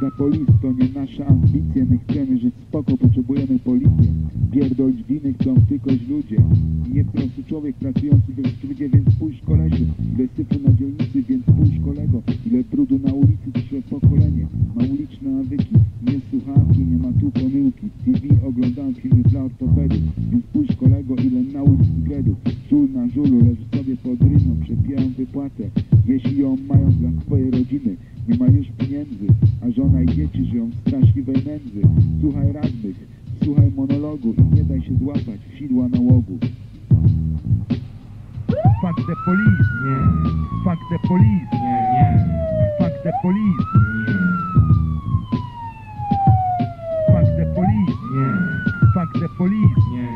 The police, to nie nasze ambicje My chcemy żyć spoko, potrzebujemy policję Pierdolić winy chcą tylko ludzie. Nie prosty człowiek pracujący we wstydzie Więc spójrz kolesiu Ile syfu na dzielnicy, więc spójrz kolego. Ile brudu na ulicy, przyszłe pokolenie. Ma uliczne nawyki, nie słuchawki Nie ma tu pomyłki. TV oglądałem filmy dla ortopedów Więc spójrz kolego, ile na ulicy gredów Żul na żulu, leży sobie pod ryną wypłatę, jeśli ją mają dla swojej rodziny Nie ma już pieniędzy, a żona i dzieci żyją w straszliwej nędzy. Słuchaj radnych, słuchaj monologu I nie daj się złapać w sidła nałogu. Fuck the police, Nie, fuck the police, nie, nie, fuck the police, nie, fuck the police, nie, fuck the police, nie,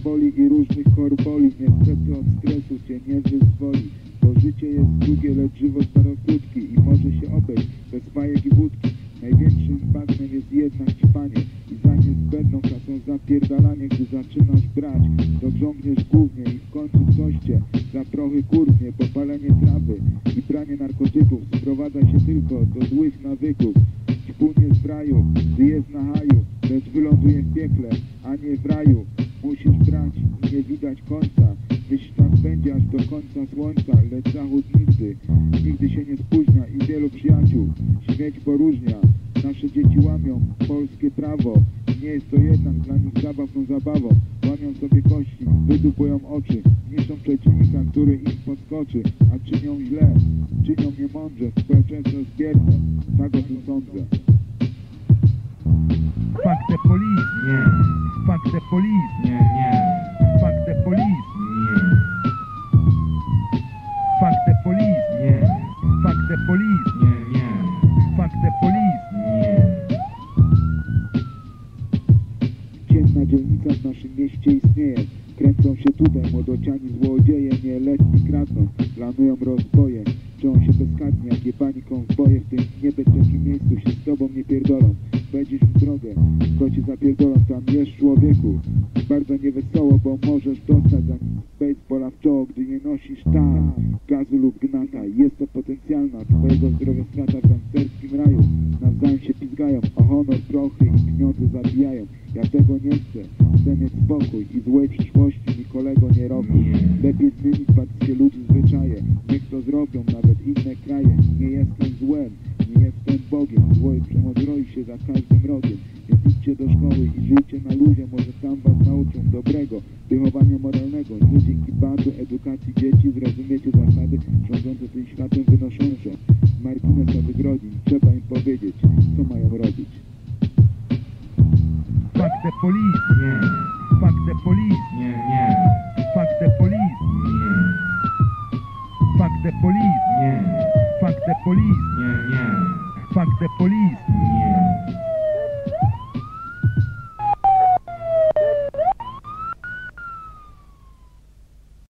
boli i różnych chorób boli Niestety od stresu cię nie wyzwoli Bo życie jest długie, lecz żywot bardzo krótki I może się obejść bez bajek i wódki. Największym bagnem jest jednak ćpanie I za niezbędną kasą zapierdalanie Gdy zaczynasz brać, to grzągniesz głównie I w końcu coś cię za prochy kurnie Popalenie trawy i branie narkotyków Sprowadza się tylko do złych nawyków. Ćpun jest w raju, gdy jest na haju Lecz wyląduje w piekle, a nie w raju Musisz brać i nie widać końca. Myśl tak będzie aż do końca słońca Lecz zachód nigdy, nigdy się nie spóźnia I wielu przyjaciół śmieć poróżnia. Nasze dzieci łamią polskie prawo. Nie jest to jednak dla nich zabawną zabawą. Łamią sobie kości, wydupują oczy Niszczą przeciwnika, który im podskoczy. A czynią źle, czynią niemądrze Społeczeństwo zbierne, tak o tym sądzę. Fuck the police, Nie, fuck the police, nie, Kręcą się tutaj młodociani złodzieje, nieletni kradną, planują rozboje. Czują się bezkarni, jak jebani konwoje w tym niebezpiecznym miejscu się z tobą nie pierdolą. Będziesz w drogę, tylko cię zapierdolą, tam jest człowieku. Bardzo niewesoło, bo możesz dostać za baseballa w czoło, gdy nie nosisz tam gazu lub gnata. Jest to potencjalna twojego zdrowia strata w gangsterskim raju. Nawzajem się pizgają, a honor, prochy i pieniądze zabijają. Ja tego nie chcę, mieć spokój i złej przyszłości mi kolego nie robi. Lepiej zmienić patrzcie ludzi zwyczaje, niech to zrobią nawet inne kraje. Nie jestem złem, nie jestem Bogiem, zło i przemoc roi się za każdym rogiem. Więc idźcie do szkoły i żyjcie na luzie, może tam was nauczą dobrego wychowania moralnego. Nie dzięki bardzo edukacji dzieci zrozumiecie zasady rządzące tym światem the police, Nie, fuck the police, nie, nie, fuck the police, nie, fuck the police, nie, fuck the police, nie, nie, fuck the police. nie.